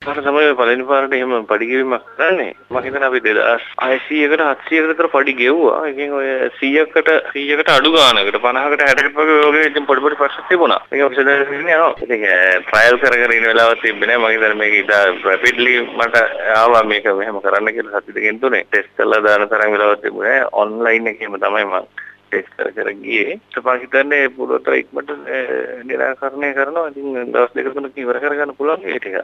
මට තමයි පළවෙනි පාරට එහෙම පඩි ගෙවීමක් කරන්නේ. මම හිතන්නේ අපි 2600කට 700කට විතර පඩි ගෙව්වා. එකෙන් ඔය 100කට 100කට අඩු ගානකට 50කට 60කට වගේ වගේ ඉතින් පොඩි පොඩි ප්‍රශ්න තිබුණා. මේක විසඳගෙන යනවා. ඉතින් ට්‍රයල් කර කර ඉන්න වෙලාවක් තිබ්බේ නෑ. මම හිතන්නේ මේක ඉතා රැපිඩ්ලි මට ආවා මේක මෙහෙම කරන්න කියලා සති දෙකෙන් තුනේ. ටෙස්ට් කරලා දාන තරම් වෙලාවක් තිබුණේ නෑ. ඔන්ලයින් එකේම තමයි මම ටෙස්ට් කර කර ගියේ. ඊට පස්සේ හිතන්නේ පුළුවන් තරම් ඉක්මනට නිරාකරණය කරනවා. ඉතින් දවස් දෙක තුනක ඉවර කරගන්න පුළුවන් ඒ ටික.